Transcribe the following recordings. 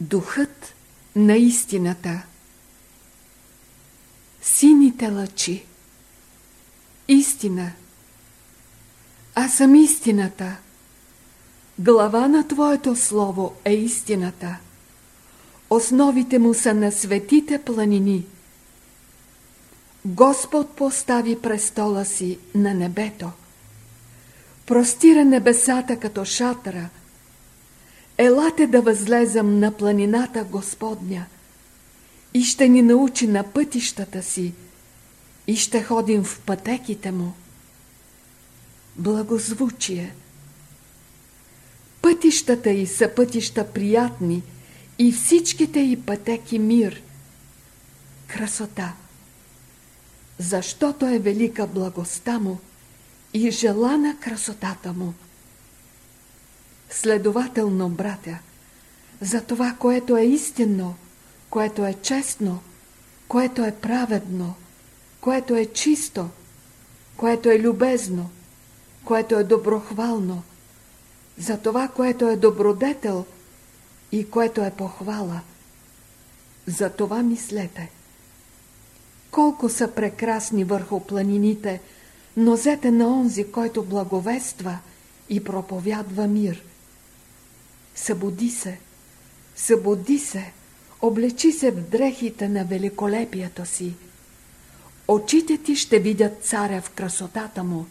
Духът на истината. Сините лъчи. Истина. Аз съм истината. Глава на Твоето Слово е истината. Основите му са на светите планини. Господ постави престола си на небето. Простира небесата като шатра – Елате да възлезам на планината Господня и ще ни научи на пътищата си и ще ходим в пътеките му. Благозвучие Пътищата й са пътища приятни и всичките й пътеки мир. Красота Защото е велика благостта му и желана красотата му. Следователно, братя, за това, което е истинно, което е честно, което е праведно, което е чисто, което е любезно, което е доброхвално, за това, което е добродетел и което е похвала. За това мислете. Колко са прекрасни върху планините нозете на онзи, който благовества и проповядва мир – Събуди се, събуди се, облечи се в дрехите на великолепието си. Очите ти ще видят царя в красотата му.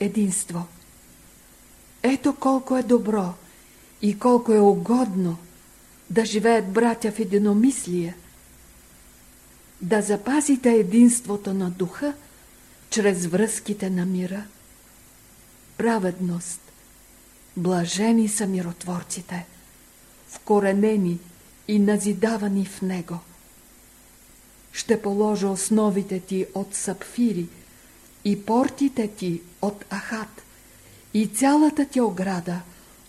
Единство. Ето колко е добро и колко е угодно да живеят братя в единомислие. Да запазите единството на духа чрез връзките на мира. Праведност Блажени са миротворците, вкоренени и назидавани в него. Ще положа основите ти от сапфири и портите ти от ахат и цялата ти ограда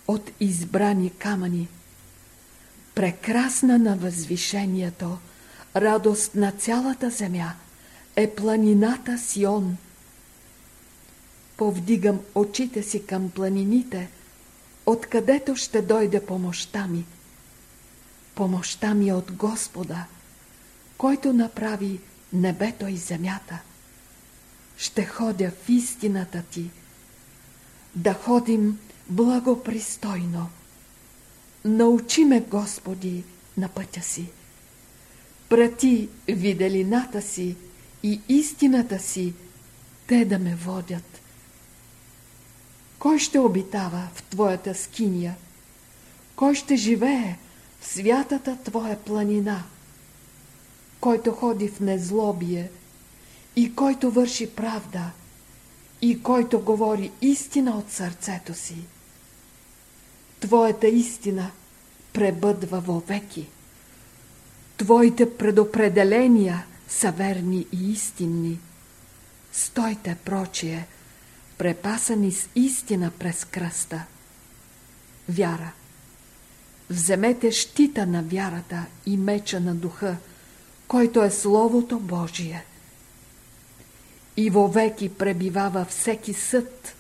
от избрани камъни. Прекрасна на възвишението, радост на цялата земя е планината Сион. Повдигам очите си към планините – откъдето ще дойде помощта ми. Помощта ми е от Господа, който направи небето и земята. Ще ходя в истината ти, да ходим благопристойно. Научи ме, Господи, на пътя си. Прати виделината си и истината си, те да ме водят. Кой ще обитава в Твоята скиния? Кой ще живее в святата Твоя планина? Който ходи в незлобие и който върши правда и който говори истина от сърцето си. Твоята истина пребъдва вовеки. Твоите предопределения са верни и истинни. Стойте, прочие, препасани с истина през кръста. Вяра. Вземете щита на вярата и меча на духа, който е Словото Божие. И вовеки пребивава всеки съд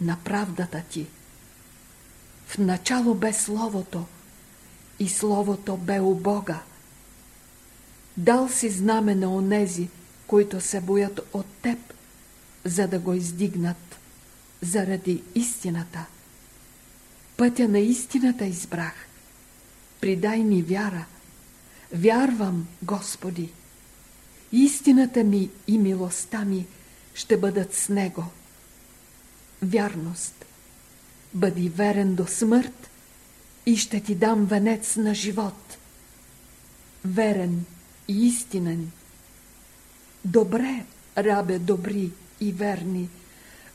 на правдата ти. В начало бе Словото и Словото бе у Бога. Дал си знаме на онези, които се боят от теб – за да го издигнат заради истината. Пътя на истината избрах. Придай ми вяра. Вярвам, Господи. Истината ми и милостта ми ще бъдат с Него. Вярност. Бъди верен до смърт и ще ти дам венец на живот. Верен и истинен. Добре, рабе добри, и верни,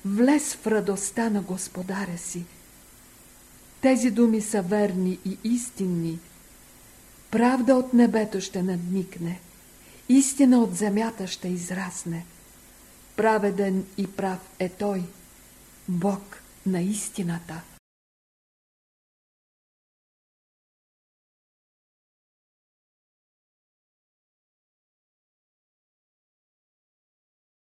влез в радостта на Господаря си. Тези думи са верни и истинни. Правда от небето ще надникне, истина от земята ще израсне. Праведен и прав е Той, Бог на истината.